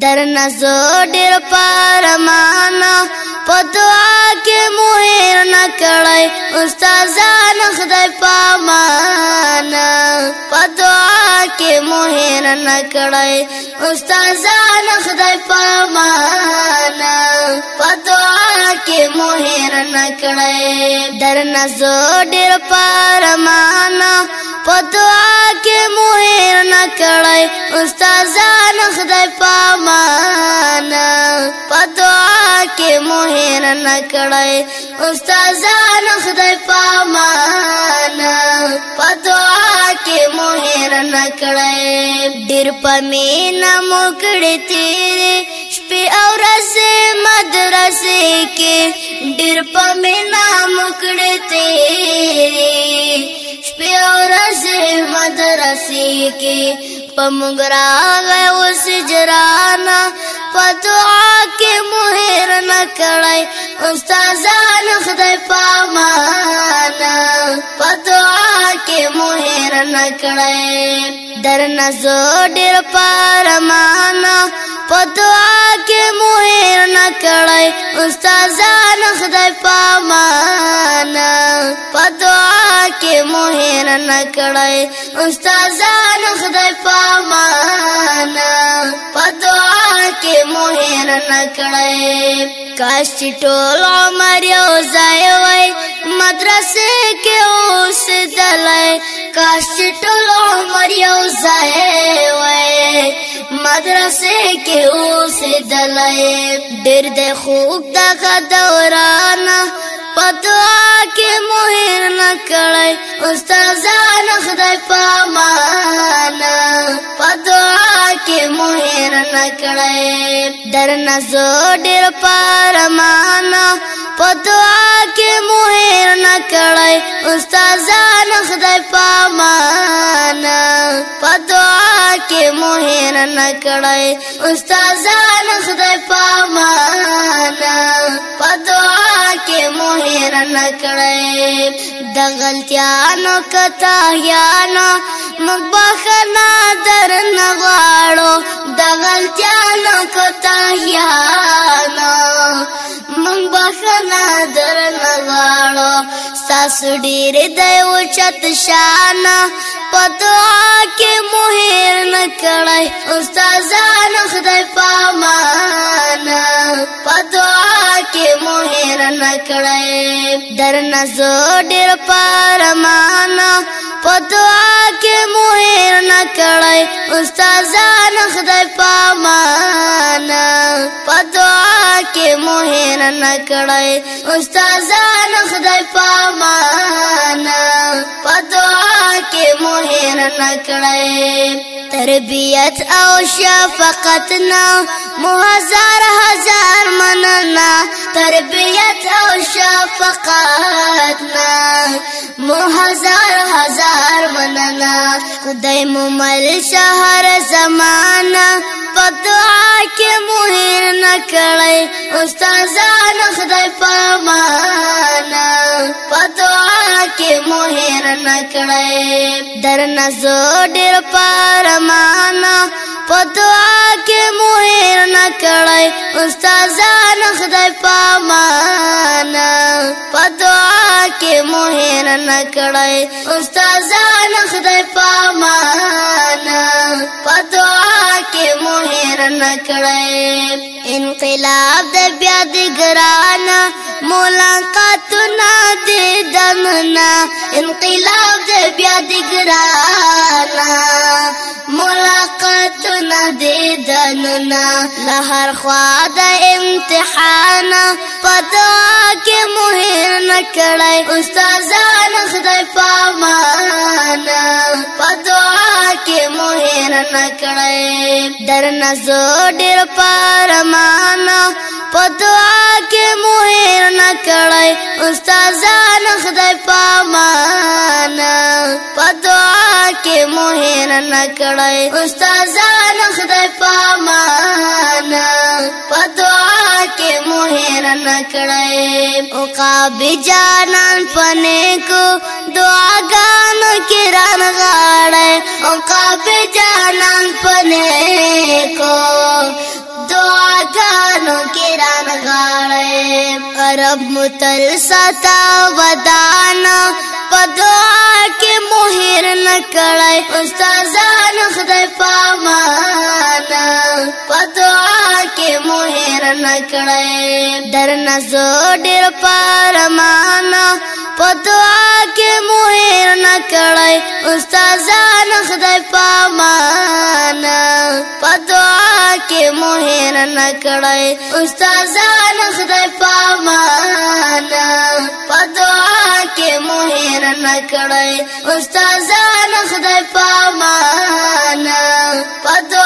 در نزو ډیر پارمانا په دعا کې مهر نه کړای استادان خدای پامانا په دعا کې مهر نه کړای استادان خدای پامانا په دعا کې مهر نه کړای در نزو ډیر پارمانا په دعا کې مو هیر نه کړای استادان خدای پامان په دعا کې مو هیر نه کړای استادان خدای پامان په دعا کې مو هیر نه کړای ډیر پمینا مو کړی تیرې شپې او ورځې مدرسې کې ډیر پمینا مو کړی تیرې شپې او مدرسې کې پمږ راغی اوس جرانا پدعا کې مهر نه کړای استادان خدای پامانا پدعا کې مهر نه کړای در نزو ډېر پارمانا پدعا کې مهر نه کړای استادان خدای پامانا هیر نه کړای استادان خدای پامانا په دعا کې مو هیر نه کړای کاش چې ټول عمر یو ځای وای مدرسې کې اوس دلای کاش چې ټول عمر یو ځای وای مدرسې کې اوس دلای ډېر د خوږ دغه دوران پدعا کې مهر نه کړای استادان خدای پامانه پدعا کې مهر نه کړای درنه زو ډېر پرمانه پدعا کې مهر نه کړای استادان خدای پامانه پدعا کې مهر نه کړای استادان هیر نکړې د غلطیانو کتا یانو موږ بخنا درن غواړو د غلطیانو کتا یانو موږ بخنا درن غواړو ساسو ډېر دی او چت شان په دعا کې مو هیر نکړې استادان خدای پاک در نزو ډیر پارمانا په دعا کې مهر نه کړای استادان خدای پامانا په دعا کې مهر نه کړای استادان خدای پامانا په دعا کې مهر نه کړای تربية او شفقتنا مو هزار هزار مننا تربية او شفقتنا مو هزار هزار مننا خدای مو مل شهر زمانا په دعا کې مهر نه کړی خدای پامانا په مهر نکړې در نزو ډېر پرمان په دعا کې مو هېر نکړې استادان خدای پامان په دعا کې مو هېر نکړې استادان خدای پامان په دعا کې مو هېر نکړې انقلاب د بیا د ګران ملاقاتونه د دننا انقلاب د بیا د ګران ملاقاتونه د دننا له هر خوا د امتحان پتا کې مهر نه کړای استادان خدای پامانه نه کړې در نه زو ډېر پرمان په دعا کې مو هېر نه کړې استادان خدای پامان په دعا کې مو هېر نه کړې استادان خدای پامان په دعا کې مو هېر نه کړې او قاب جانان پنه کو دعا رب متل ستا ودان په دعا کې مهر نه کړای استادان خدای پامانا په دعا کې مهر نه کړای درنه زو ډېر پرمانا په دعا کې مهر نه کړای استادان خدای پامانا هینا نکړای استادان خدای پامانا پدعا کې مو هینا نکړای استادان خدای پامانا پدعا